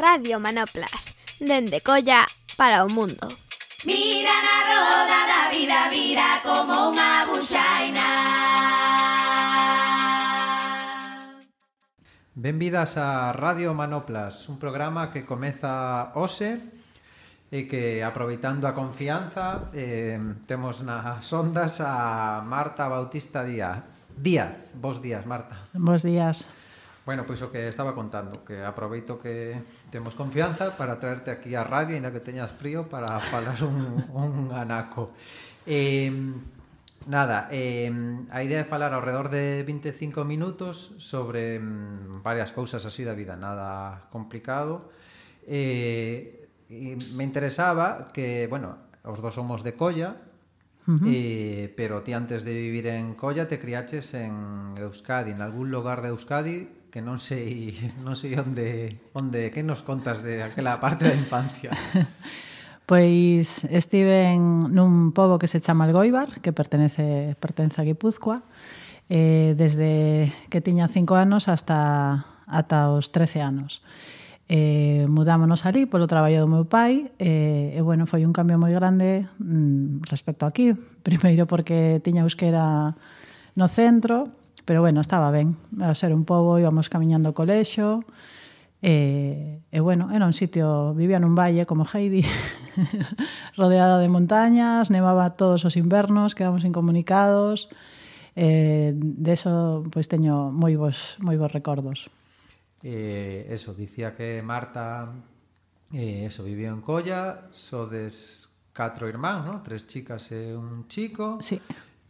Radio Manoplas, dende Colla para o mundo. Mira na roda da vida, vira como unha buxaina. Benvidas a Radio Manoplas, un programa que comeza hoxe e que aproveitando a confianza eh, temos nas ondas a Marta Bautista Díaz. Díaz, vos días, Marta. Vos días. Bueno, pois o que estaba contando, que aproveito que temos confianza para traerte aquí a radio, ainda que teñas frío, para falar un, un anaco. Eh, Nada, eh, a idea é falar ao redor de 25 minutos sobre mm, varias cousas así da vida, nada complicado. Eh, e me interesaba que, bueno, os dos somos de Colla, Uh -huh. eh, pero ti antes de vivir en Colla te criaches en Euskadi, en algún lugar de Euskadi que non sei, non sei onde, onde que nos contas de aquela parte da infancia. Pois estive en, nun pobo que se chama Algoibar, que pertenece, pertence a Guipúzcoa, eh, desde que tiña cinco anos hasta, ata os 13 anos eh, mudámonos ali polo traballo do meu pai eh, e bueno, foi un cambio moi grande mm, respecto aquí. Primeiro porque tiña euskera no centro pero bueno, estaba ben. A ser un pobo íbamos camiñando ao colexo e, eh, e bueno, era un sitio vivía nun valle como Heidi rodeada de montañas nevaba todos os invernos quedamos incomunicados eh, de eso pois pues, teño moi bons, moi bons recordos. Eh, eso, dicía que Marta eh, eso, vivió en Colla, sodes catro irmáns, ¿no? tres chicas e un chico. Sí.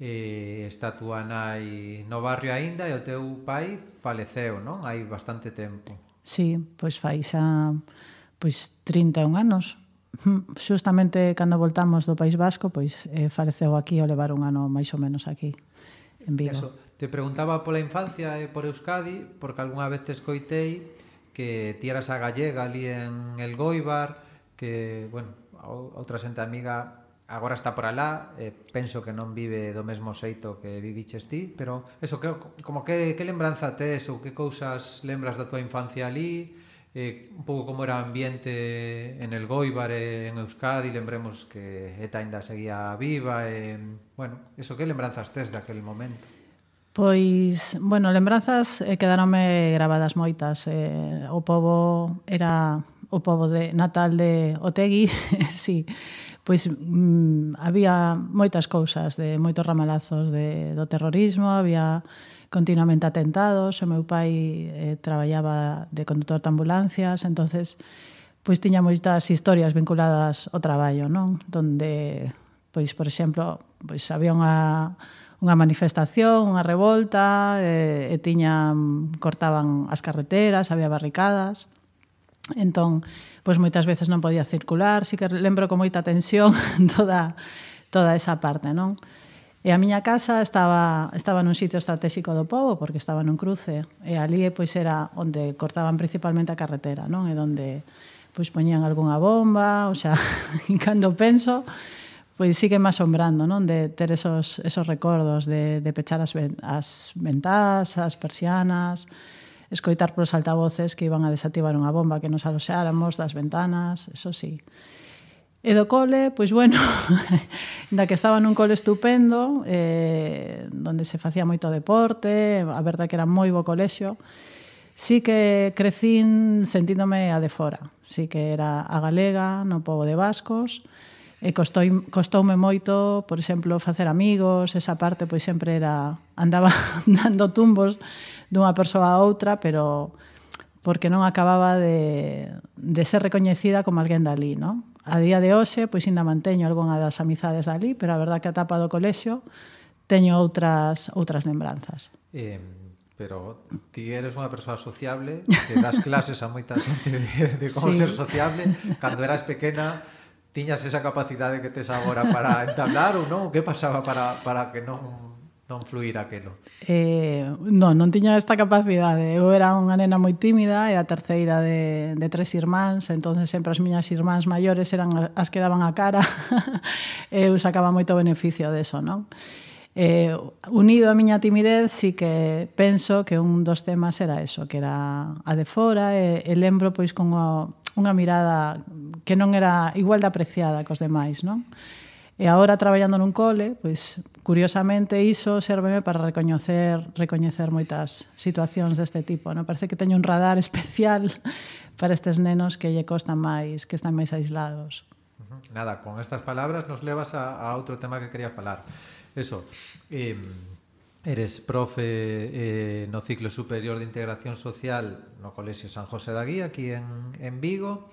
Eh, está túa nai no barrio aínda e o teu pai faleceu, non? Hai bastante tempo. Sí, pois fai xa pois 31 anos. Justamente cando voltamos do País Vasco, pois eh, faleceu aquí o levar un ano máis ou menos aquí en Vigo. Eso, te preguntaba pola infancia e por Euskadi, porque algunha vez te escoitei que ti eras a gallega ali en el Goibar, que, bueno, outra xente amiga agora está por alá, eh, penso que non vive do mesmo xeito que viviches ti, pero eso, que, como que, que lembranza tes ou que cousas lembras da tua infancia ali, eh, un pouco como era o ambiente en el Goibar e en Euskadi, lembremos que ETA ainda seguía viva e, bueno, eso que lembranzas tes daquel momento? Pois, bueno, lembranzas eh, quedaronme grabadas moitas. Eh, o pobo era o pobo de natal de Otegui, sí. Pois mm, había moitas cousas, de moitos ramalazos de, do terrorismo, había continuamente atentados, o meu pai eh, traballaba de conductor de ambulancias, entonces pois tiña moitas historias vinculadas ao traballo, non? Donde pois por exemplo, pois había unha unha manifestación, unha revolta, eh, e tiñan cortaban as carreteras, había barricadas. Entón, pois moitas veces non podía circular, si que lembro con moita tensión toda toda esa parte, non? E a miña casa estaba, estaba nun sitio estratégico do povo, porque estaba nun cruce, e ali pois, era onde cortaban principalmente a carretera, non? E onde pois, poñían algunha bomba, o xa, cando penso, pois sigue me asombrando, non? De ter esos, esos recordos, de, de pechar as, as ventás, as persianas, escoitar polos altavoces que iban a desactivar unha bomba que nos aloxáramos das ventanas, eso sí. E do cole, pois bueno, da que estaba nun cole estupendo, eh, donde se facía moito deporte, a verdade que era moi bo colexio, sí que crecín sentíndome a de fora. Sí que era a galega, no pobo de vascos, e costou, costoume moito, por exemplo, facer amigos, esa parte pois sempre era andaba dando tumbos dunha persoa a outra, pero porque non acababa de, de ser recoñecida como alguén dali, non? A día de hoxe, pois ainda manteño algunha das amizades dali, pero a verdad que a tapa do colexio teño outras outras lembranzas. Eh, pero ti eres unha persoa sociable, que das clases a moita xente de, de como sí. ser sociable, cando eras pequena tiñas esa capacidade que tes agora para entablar ou non? Que pasaba para, para que non non fluir aquelo? Eh, non, non tiña esta capacidade. Eu era unha nena moi tímida, era a terceira de, de tres irmáns, entonces sempre as miñas irmáns maiores eran as que daban a cara. eu sacaba moito beneficio deso, non? Eh, unido a miña timidez, sí que penso que un dos temas era eso, que era a de fora, e, e lembro pois con unha, unha mirada que non era igual de apreciada cos demais, non? E agora traballando nun cole, pois curiosamente iso serveme para recoñecer recoñecer moitas situacións deste tipo, non? Parece que teño un radar especial para estes nenos que lle costan máis, que están máis aislados. Nada, con estas palabras nos levas a, a outro tema que quería falar. Eso, eh, Eres profe eh, no ciclo superior de integración social no Colexio San José da Guía, aquí en, en Vigo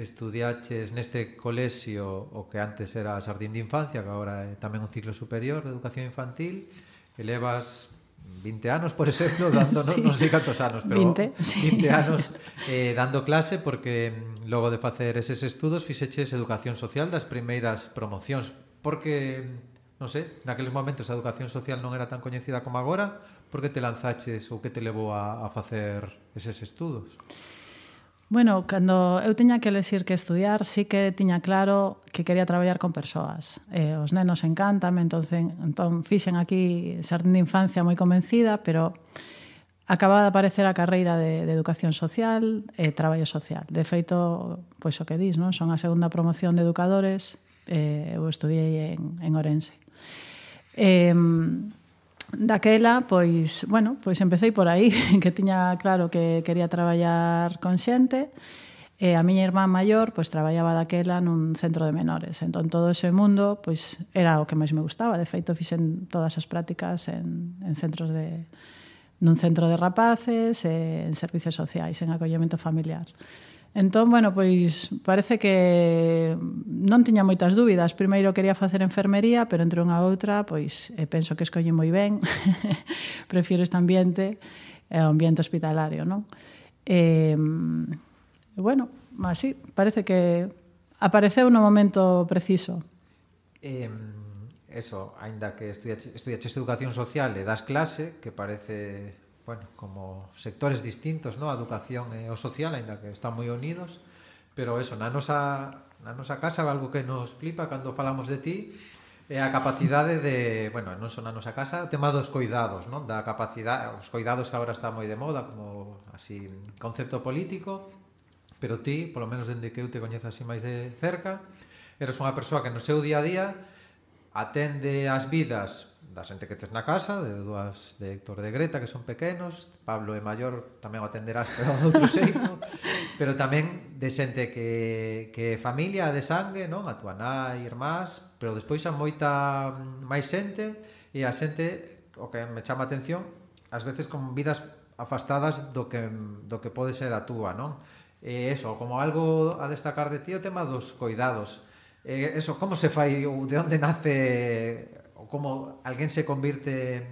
estudiaches neste colexio o que antes era Sardín de Infancia, que agora é tamén un ciclo superior de educación infantil, elevas 20 anos, por exemplo, dando, sí. non, non sei cantos anos, pero 20, sí. 20 anos eh, dando clase porque mm, logo de facer eses estudos fixeches educación social das primeiras promocións, porque mm, non sei, naqueles momentos a educación social non era tan coñecida como agora, porque te lanzaches ou que te levou a, a facer eses estudos? Bueno, cando eu tiña que elegir que estudiar, sí que tiña claro que quería traballar con persoas. Eh, os nenos encantan, entonces, entón fixen aquí Xardín de Infancia moi convencida, pero acababa de aparecer a carreira de, de Educación Social e eh, Traballo Social. De feito, pois o que dis, non? Son a segunda promoción de educadores, eh, eu estudiei en, en Orense. Eh, Daquela, pois, bueno, pois empecé por aí, que tiña claro que quería traballar con xente, e a miña irmá maior pois traballaba daquela nun centro de menores. Entón todo ese mundo pois era o que máis me gustaba, de feito fixen todas as prácticas en en centros de nun centro de rapaces, e en servicios sociais, en acollemento familiar. Entón, bueno, pois parece que non tiña moitas dúbidas. Primeiro quería facer enfermería, pero entre unha outra, pois eh, penso que escolle moi ben. Prefiro este ambiente, eh, ambiente hospitalario, non? Eh, bueno, así, parece que apareceu no momento preciso. Eh, eso, aínda que estudiaches, estudiaches Educación Social e das clase, que parece bueno, como sectores distintos, ¿no? A educación e o social, ainda que están moi unidos, pero eso, na nosa, na nosa casa algo que nos flipa cando falamos de ti é a capacidade de, bueno, non son na nosa casa, o tema dos cuidados, non? Da capacidade, os cuidados que agora está moi de moda como así concepto político, pero ti, polo menos dende que eu te coñezo así máis de cerca, eres unha persoa que no seu día a día atende as vidas da xente que tes na casa, de dúas de Héctor de Greta, que son pequenos, Pablo é maior, tamén o atenderás, pero de outro xeito, pero tamén de xente que, que familia de sangue, non? A tua nai, irmás, pero despois a moita máis xente, e a xente, o que me chama a atención, ás veces con vidas afastadas do que, do que pode ser a túa, non? E eso, como algo a destacar de ti o tema dos coidados, Eh, eso, como se fai ou de onde nace ou como alguén se convirte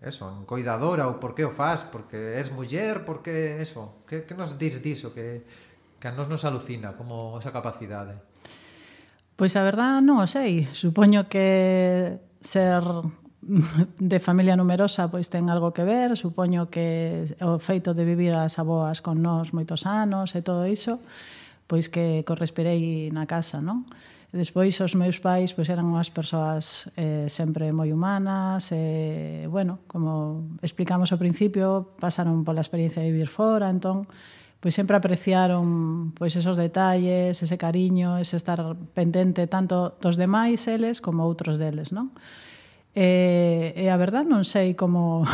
eso, en coidadora ou por que o faz, porque és muller, porque eso, que, que nos dis diso que, que a nos nos alucina como esa capacidade? Pois a verdad non o sei, supoño que ser de familia numerosa pois ten algo que ver, supoño que o feito de vivir as aboas con nós moitos anos e todo iso, pois que correspirei na casa, non? E despois os meus pais pois eran unhas persoas eh, sempre moi humanas, e, eh, bueno, como explicamos ao principio, pasaron pola experiencia de vivir fora, entón pois sempre apreciaron pois esos detalles, ese cariño, ese estar pendente tanto dos demais eles como outros deles, non? E, e a verdad non sei como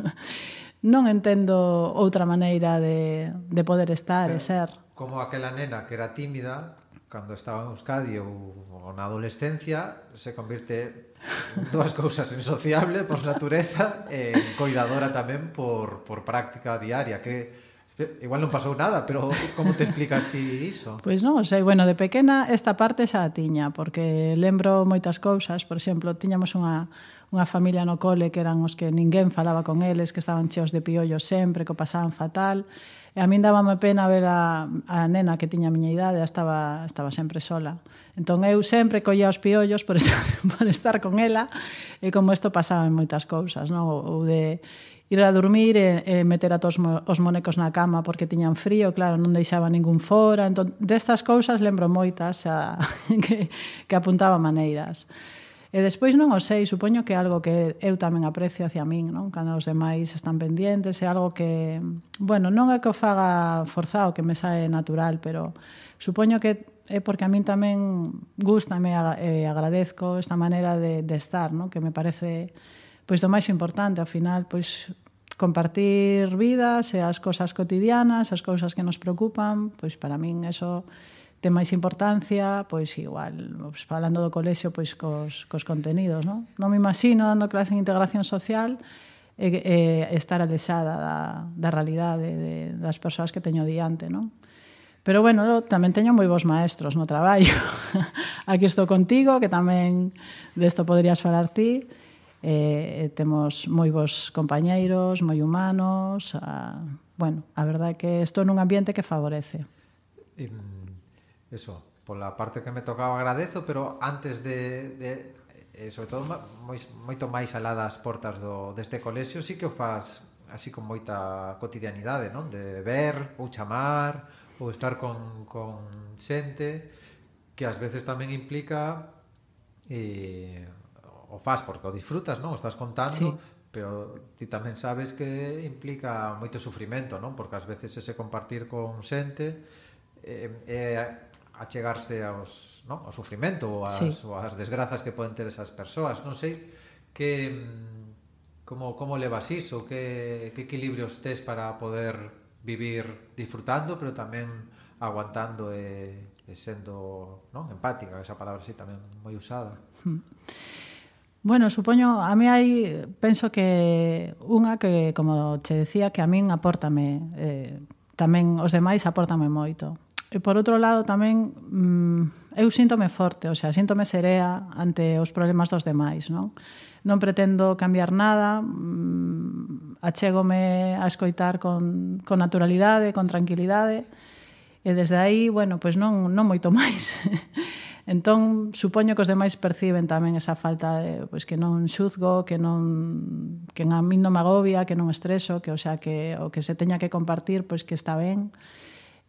non entendo outra maneira de, de poder estar Pero, e ser. Como aquela nena que era tímida, cando estaba en Euskadi ou, ou na adolescencia se convirte en dúas cousas en sociable por natureza e en coidadora tamén por, por práctica diaria que Igual non pasou nada, pero como te explicas ti iso? Pois non, sei, bueno, de pequena esta parte xa a tiña, porque lembro moitas cousas, por exemplo, tiñamos unha, unha familia no cole que eran os que ninguén falaba con eles, que estaban cheos de piollos sempre, que o pasaban fatal, e a min dábame pena ver a, a nena que tiña a miña idade, estaba, estaba sempre sola. Entón eu sempre collía os piollos por estar, por estar con ela, e como isto pasaba en moitas cousas, non? Ou de ir a dormir e, e meter a todos os monecos na cama porque tiñan frío, claro, non deixaba ningún fora. Entón, destas cousas lembro moitas a, que, que apuntaba maneiras. E despois non o sei, supoño que é algo que eu tamén aprecio hacia min, non? Cando os demais están pendientes, é algo que, bueno, non é que o faga forzado, que me sae natural, pero supoño que é porque a min tamén gusta e agradezco esta maneira de, de estar, non? Que me parece pois do máis importante, ao final, pois compartir vidas e as cousas cotidianas, as cousas que nos preocupan, pois para min eso ten máis importancia, pois igual, pois, falando do colexio, pois cos, cos contenidos, non? Non me imagino dando clase en integración social e, e estar alexada da, da realidade de, das persoas que teño diante, non? Pero bueno, tamén teño moi bons maestros no traballo. Aquí estou contigo, que tamén desto poderías falar ti, Eh, eh, temos moi bons compañeiros, moi humanos, a, bueno, a verdade é que estou nun ambiente que favorece. Eso, pola parte que me tocaba agradezo, pero antes de, de eh, sobre todo moi, moito máis aladas portas do deste colexio, si sí que o faz así con moita cotidianidade, non? De ver ou chamar ou estar con, con xente que ás veces tamén implica eh, o faz porque o disfrutas, non? O estás contando, sí. pero ti tamén sabes que implica moito sufrimento, non? Porque ás veces ese compartir con xente eh, é eh, eh, achegarse aos, non? ao sufrimento ou ás, sí. ou ás desgrazas que poden ter esas persoas. Non sei que como como levas iso, que que equilibrios tes para poder vivir disfrutando, pero tamén aguantando e, e sendo, non, empática, esa palabra así tamén moi usada. Hmm. Bueno, supoño, a mí hai, penso que unha que, como che decía, que a min apórtame, eh, tamén os demais apórtame moito. E por outro lado tamén mm, eu síntome forte, o sea, síntome serea ante os problemas dos demais, non? Non pretendo cambiar nada, mm, achégome a escoitar con, con naturalidade, con tranquilidade, e desde aí, bueno, pois non, non moito máis. Entón, supoño que os demais perciben tamén esa falta de pois, que non xuzgo, que non que a min non me agobia, que non estreso, que o xa que o que se teña que compartir, pois que está ben.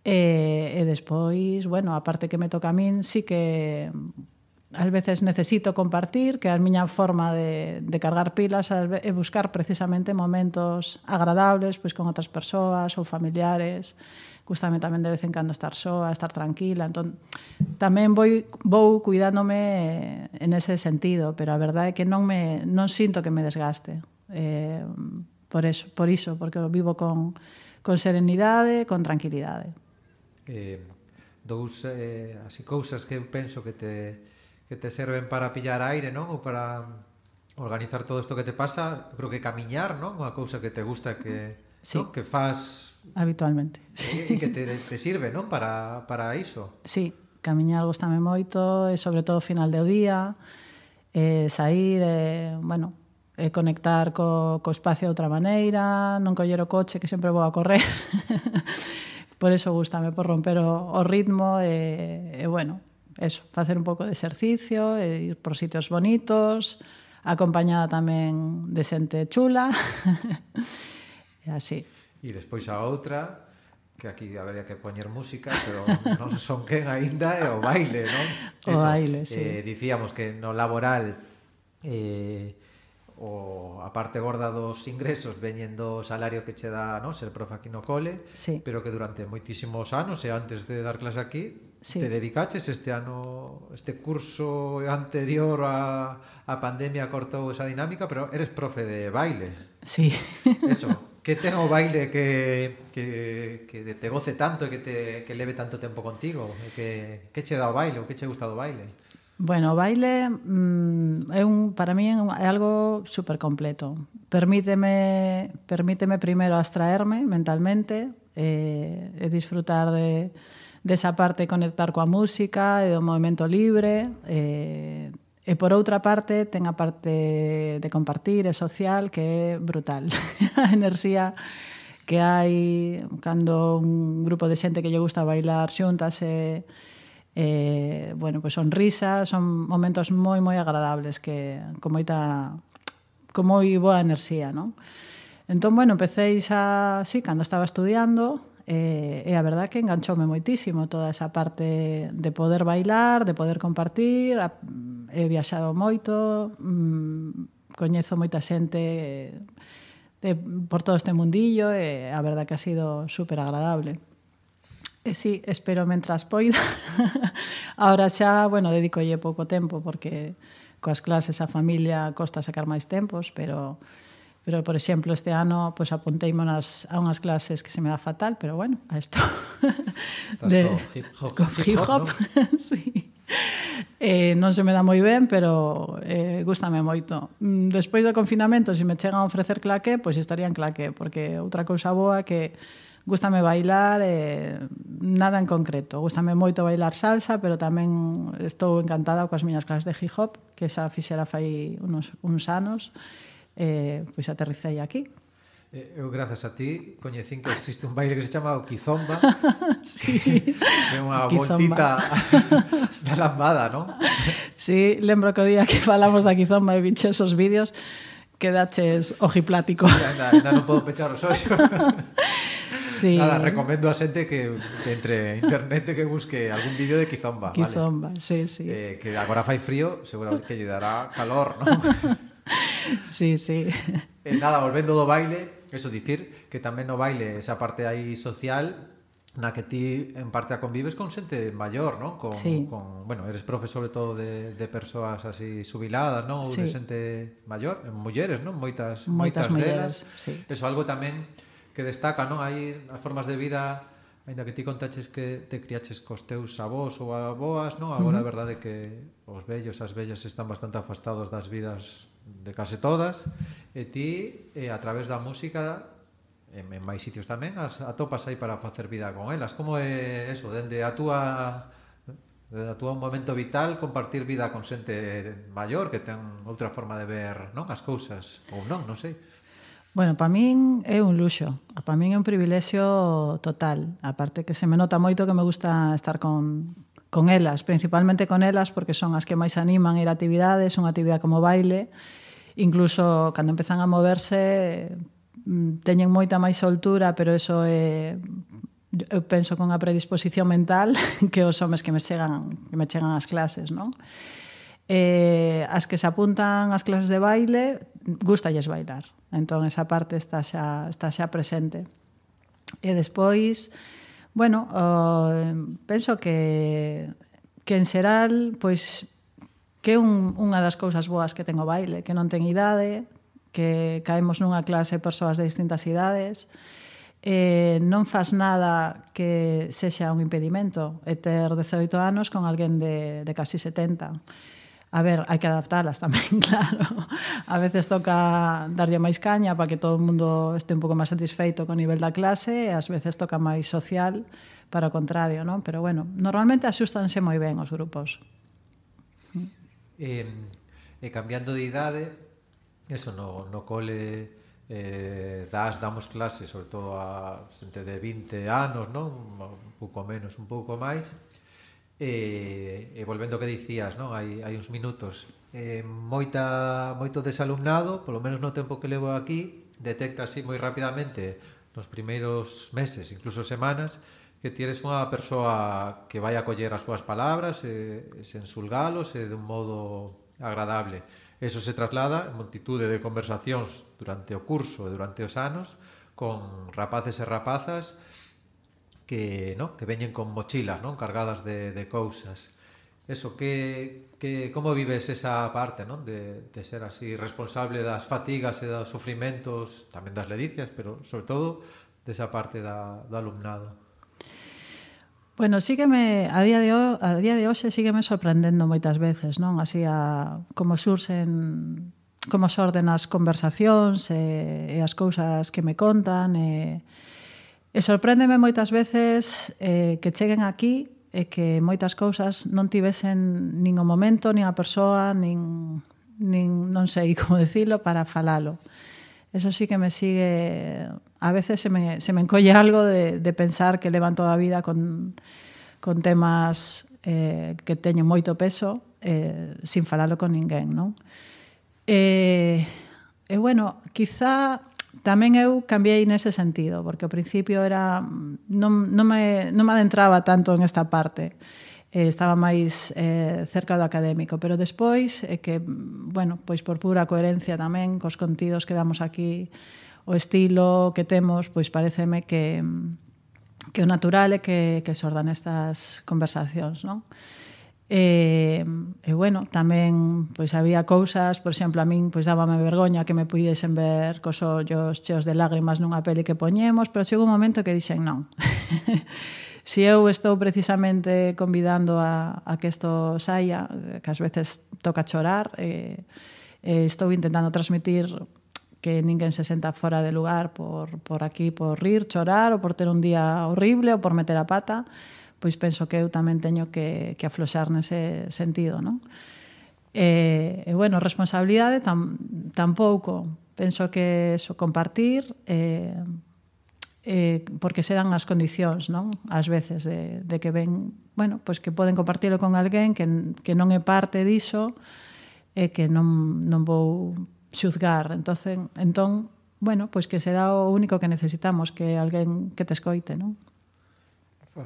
E, e despois, bueno, a parte que me toca a min, sí que ás veces necesito compartir, que a miña forma de, de cargar pilas é buscar precisamente momentos agradables pois con outras persoas ou familiares. Gústame tamén de vez en cando estar soa, estar tranquila. Entón, tamén vou, vou cuidándome en ese sentido, pero a verdade é que non, me, non sinto que me desgaste. Eh, por, eso, por iso, porque vivo con, con serenidade, con tranquilidade. Eh, dous eh, así cousas que eu penso que te que te serven para pillar aire, non? Ou para mm, organizar todo isto que te pasa, creo que camiñar, non? Unha cousa que te gusta que sí. non? que faz habitualmente. E, que te, te sirve, non? Para para iso. Sí, camiñar gustame moito, e sobre todo final do día, eh sair, eh, bueno, eh, conectar co, co espacio de outra maneira, non coller o coche que sempre vou a correr. por eso gustame, por romper o, o ritmo e, e bueno, eso, facer un pouco de exercicio, e ir por sitios bonitos, acompañada tamén de xente chula. e así. E despois a outra, que aquí habería que poñer música, pero non son quen aínda, é o baile, non? Eso, o baile, sí. Eh, dicíamos que no laboral eh, o a parte gorda dos ingresos veñen do salario que che dá non ser profe aquí no cole, sí. pero que durante moitísimos anos e antes de dar clase aquí sí. te dedicaches este ano, este curso anterior a, a pandemia cortou esa dinámica, pero eres profe de baile. Sí. Eso, que ten o baile que, que, que te goce tanto e que te que leve tanto tempo contigo? Que, que che dá o baile? ou que che gusta do baile? Bueno, o baile mm, é un para mí é algo super completo. Permíteme permíteme primeiro abstraerme mentalmente eh, e disfrutar de desa parte conectar coa música e do movimento libre eh, E por outra parte, ten a parte de compartir e social que é brutal. a enerxía que hai cando un grupo de xente que lle gusta bailar xuntas e eh, bueno, pois pues son risas, son momentos moi moi agradables que con moita con moi boa enerxía, non? Entón, bueno, empecéis a, sí, cando estaba estudiando, E, e a verdad que enganchoume moitísimo toda esa parte de poder bailar, de poder compartir, a, he viaxado moito, mm, coñezo moita xente de, por todo este mundillo e a verdad que ha sido super agradable. E sí, espero mentras poida. Ahora xa, bueno, dedicolle pouco tempo porque coas clases a familia costa sacar máis tempos, pero Pero, por exemplo, este ano pois, apunteime nas, a unhas clases que se me dá fatal, pero bueno, a isto. de, hip-hop. Hip-hop, ¿no? sí. Eh, non se me dá moi ben, pero eh, gustame moito. Mm, despois do confinamento, se me chegan a ofrecer claque, pois estaría en claque, porque outra cousa boa que gustame bailar eh, nada en concreto. Gústame moito bailar salsa, pero tamén estou encantada coas miñas clases de hip hop, que xa fixera fai unos, uns anos. E eh, pois aterricei aquí. Eh, eu, grazas a ti, coñecín que existe un baile que se chama o Kizomba. sí. Que é unha voltita da lambada, non? Sí, lembro que o día que falamos da Kizomba e vinche esos vídeos, quedaches ojiplático. Sí, anda, anda, non podo pechar os ollos. Sí. Nada, recomendo a xente que, que entre internet que busque algún vídeo de Kizomba. Kizomba, vale. sí, sí. Eh, que agora fai frío, seguro que lle dará calor, non? sí, sí. Eh, nada, volvendo do baile, eso dicir que tamén no baile esa parte aí social na que ti en parte a convives con xente maior, non? Con, sí. con, bueno, eres profe sobre todo de, de persoas así subiladas, non? Ou sí. de xente maior, mulleres, non? Moitas, moitas, moitas mulleres, delas. Sí. Eso algo tamén que destaca, non? Hai as formas de vida Ainda que ti contaches que te criaches cos teus avós ou aboas, non? Agora uh -huh. a verdade que os vellos, as vellas están bastante afastados das vidas de case todas, e ti, eh, a través da música, en, en máis sitios tamén, as atopas aí para facer vida con elas. Como é eso, dende a túa a túa un momento vital compartir vida con xente maior que ten outra forma de ver non as cousas ou non, non sei. Bueno, para min é un luxo, para min é un privilexio total. A parte que se me nota moito que me gusta estar con, con elas, principalmente con elas porque son as que máis animan ir a actividades, unha actividade como baile, incluso cando empezan a moverse mm, teñen moita máis soltura, pero eso é eu penso con a predisposición mental que os homes que me chegan, que me chegan as clases, non? Eh, as que se apuntan ás clases de baile, gustalles bailar. Entón, esa parte está xa, está xa presente. E despois, bueno, oh, penso que que en xeral, pois que é un, unha das cousas boas que ten o baile, que non ten idade, que caemos nunha clase persoas de distintas idades, eh, non faz nada que sexa un impedimento e ter 18 anos con alguén de, de casi 70. A ver, hai que adaptalas tamén, claro. A veces toca darlle máis caña para que todo o mundo este un pouco máis satisfeito co nivel da clase e ás veces toca máis social para o contrario, non? Pero bueno, normalmente axústanse moi ben os grupos. E, e eh, cambiando de idade, eso no, no cole eh, das, damos clases, sobre todo a xente de 20 anos, non? Un pouco menos, un pouco máis. E, e volvendo que dicías, non? Hai, hai uns minutos. Eh, moita, moito desalumnado, polo menos no tempo que levo aquí, detecta así moi rapidamente nos primeiros meses, incluso semanas, que ti eres unha persoa que vai a coller as súas palabras eh, e, e sen sulgalos e de un modo agradable. Eso se traslada en multitude de conversacións durante o curso e durante os anos con rapaces e rapazas que, no, que veñen con mochilas, non, cargadas de, de cousas. Eso, que, que como vives esa parte, non, de, de ser así responsable das fatigas e dos sufrimentos, tamén das ledicias, pero sobre todo desa parte da, do alumnado. Bueno, sígueme, a día de hoxe, a día de hoxe sígueme sorprendendo moitas veces, non? Así a como surxen como xorden as conversacións e, e as cousas que me contan e, e sorpréndeme moitas veces eh, que cheguen aquí e que moitas cousas non tivesen nin o momento, nin a persoa, nin, nin non sei como decirlo, para falalo eso sí que me sigue, a veces se me, se me encolle algo de, de pensar que levan toda a vida con, con temas eh, que teñen moito peso eh, sin falalo con ninguén, non? Eh, e bueno, quizá tamén eu cambiei nese sentido, porque ao principio era non, non, me, non me adentraba tanto en esta parte eh, estaba máis eh, cerca do académico, pero despois é eh, que, bueno, pois por pura coherencia tamén cos contidos que damos aquí, o estilo que temos, pois pareceme que que o natural é que que sordan estas conversacións, non? E, e bueno, tamén pois había cousas, por exemplo, a min pois dábame vergoña que me puidesen ver cos ollos cheos de lágrimas nunha peli que poñemos, pero chegou un momento que dixen non. Si eu estou precisamente convidando a, a que isto saia, que ás veces toca chorar, eh, eh, estou intentando transmitir que ninguén se senta fora de lugar por, por aquí, por rir, chorar, ou por ter un día horrible, ou por meter a pata, pois penso que eu tamén teño que, que afloxar nese sentido, non? E, e bueno, responsabilidade tam, tampouco. Penso que eso, compartir, eh, eh, porque se dan as condicións, non? Ás veces de, de que ven, bueno, pois que poden compartilo con alguén que, que non é parte diso e que non, non vou xuzgar. Entonces, entón, bueno, pois que será o único que necesitamos, que alguén que te escoite, non?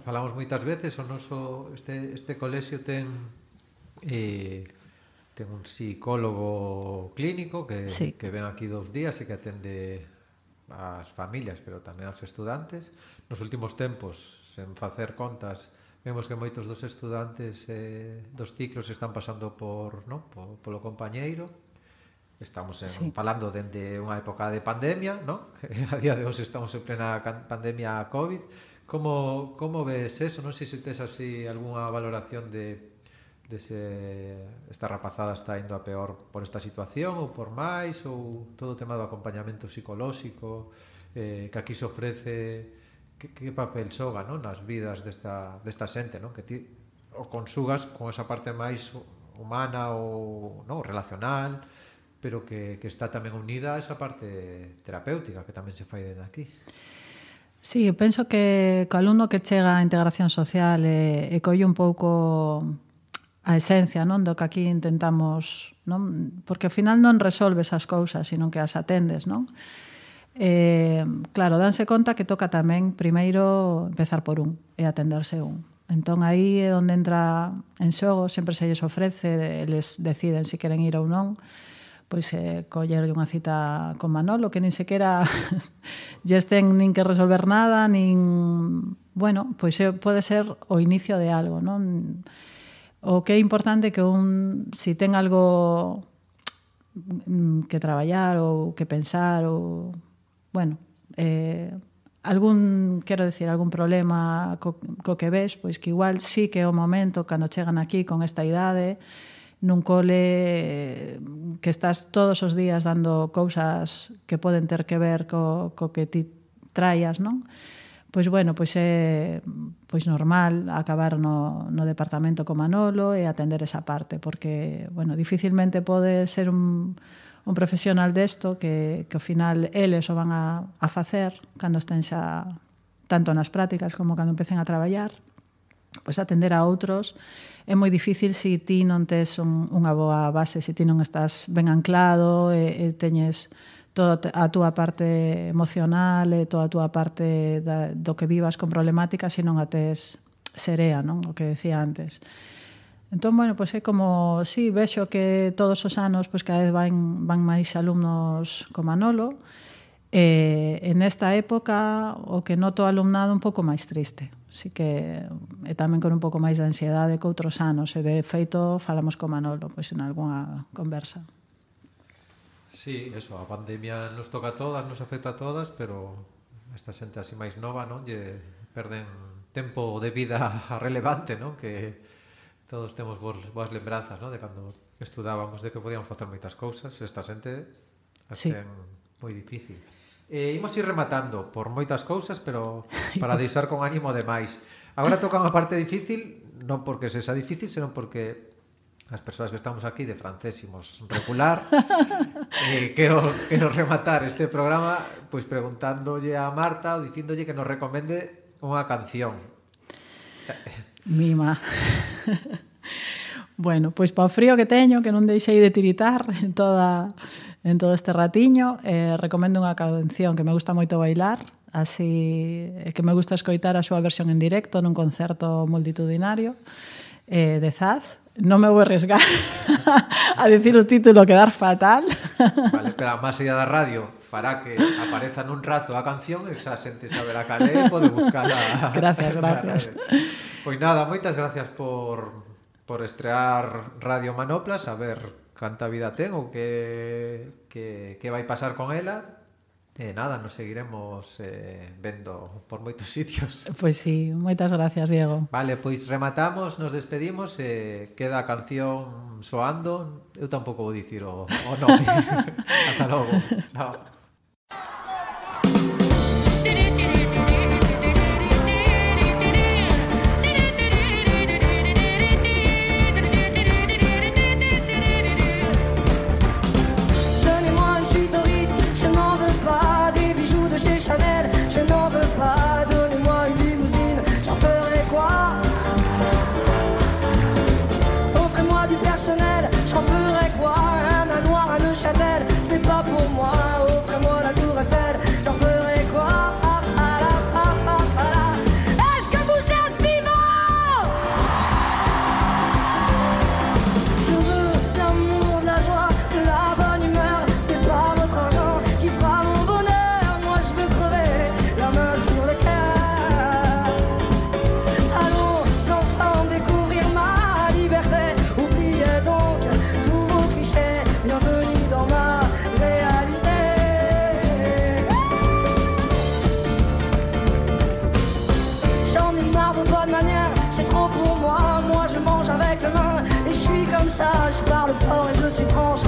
Falamos moitas veces, o noso este, este colexio ten eh, ten un psicólogo clínico que, sí. que ven aquí dous días e que atende ás familias, pero tamén aos estudantes. Nos últimos tempos, sen facer contas, vemos que moitos dos estudantes eh, dos ciclos están pasando por, non, por polo compañeiro. Estamos en, sí. falando dende unha época de pandemia, non? A día de hoxe estamos en plena pandemia COVID. Como como ves eso? Non sei se tes así algunha valoración de de se esta rapazada está indo a peor por esta situación ou por máis ou todo o tema do acompañamento psicolóxico eh, que aquí se ofrece que, que papel soga non? nas vidas desta, desta xente non? que ti o consugas con esa parte máis humana ou non? relacional pero que, que está tamén unida a esa parte terapéutica que tamén se fai dende aquí. Sí, eu penso que co alumno que chega á integración social e, e colle un pouco a esencia non do que aquí intentamos, non? Porque ao final non resolves as cousas, sino que as atendes, non? Eh, claro, danse conta que toca tamén primeiro empezar por un e atenderse un. Entón aí é onde entra en xogo, sempre se lles ofrece, eles deciden se si queren ir ou non, pois eh, collerlle unha cita con Manolo, que nin sequera lles ten nin que resolver nada, nin... Bueno, pois eh, pode ser o inicio de algo, non? O que é importante que un, si ten algo mm, que traballar ou que pensar ou, bueno, eh, algún, quero decir, algún problema co, co que ves, pois que igual sí que é o momento cando chegan aquí con esta idade, nun cole eh, que estás todos os días dando cousas que poden ter que ver co, co que ti traías, non? Pois bueno, pois é pois normal acabar no, no departamento como Manolo e atender esa parte, porque, bueno, dificilmente pode ser un, un profesional desto que, que ao final eles o van a, a facer cando estén xa tanto nas prácticas como cando empecen a traballar. Pois atender a outros é moi difícil se ti non tes un, unha boa base, se ti non estás ben anclado e, e teñes toda a túa parte emocional e toda a túa parte da, do que vivas con problemática se non a tes serea, non? O que decía antes. Entón, bueno, pois é como, sí, vexo que todos os anos pois cada vez van, van máis alumnos como Manolo, e, en esta época o que noto alumnado un pouco máis triste, así que e tamén con un pouco máis de ansiedade que outros anos, e de feito falamos co Manolo pois en algunha conversa. Sí, eso, a pandemia nos toca a todas, nos afecta a todas, pero esta xente así máis nova, non? Lle perden tempo de vida relevante, non? Que todos temos boas, boas lembranzas, non? De cando estudábamos de que podíamos facer moitas cousas, esta xente as sí. ten moi difícil. Eh, imos ir rematando por moitas cousas, pero para deixar con ánimo de máis. Agora toca unha parte difícil, non porque se xa difícil, senón porque as persoas que estamos aquí de francésimos regular eh, quero, quero rematar este programa pois preguntándolle a Marta ou dicíndolle que nos recomende unha canción. Mima. Bueno, pois pa o frío que teño que non deixei de tiritar en toda en todo este ratiño eh, recomendo unha canción que me gusta moito bailar así eh, que me gusta escoitar a súa versión en directo nun concerto multitudinario eh, de Zaz non me vou arriesgar a decir o título que dar fatal. Vale, pero a máis da radio fará que apareza nun rato a canción e xa xente saberá cal é e pode buscala. Gracias, gracias. Pois nada, moitas gracias por, por estrear Radio Manoplas, a ver canta vida ten ou que, que, que vai pasar con ela E eh, nada, nos seguiremos eh, vendo por moitos sitios. Pois sí, moitas gracias, Diego. Vale, pois rematamos, nos despedimos, eh, queda a canción soando, eu tampouco vou dicir o, o nome. Hasta logo. Chao. Je parle fort et je suis franche.